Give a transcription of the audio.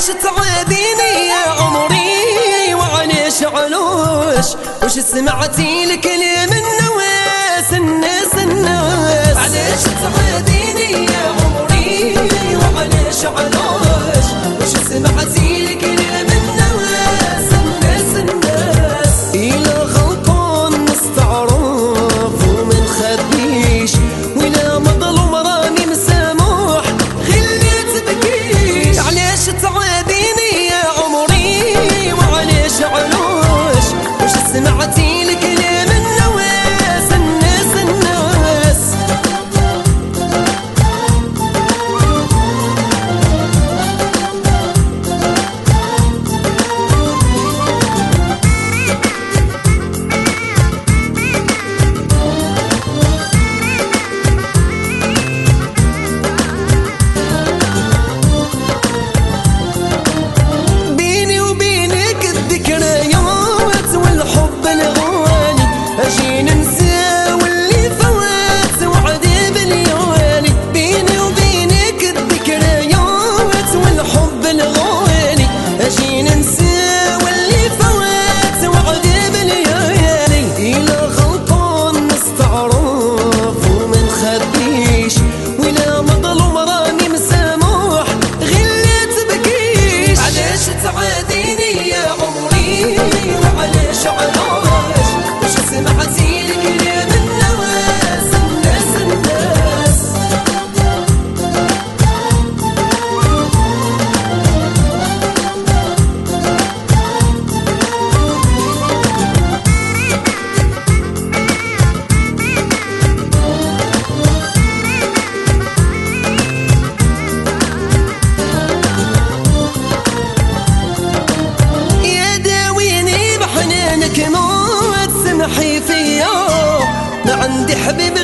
وش تعذيني يا عمري وعليش علوش وش سمعتي لكلمة النواس الناس الناس. حبيب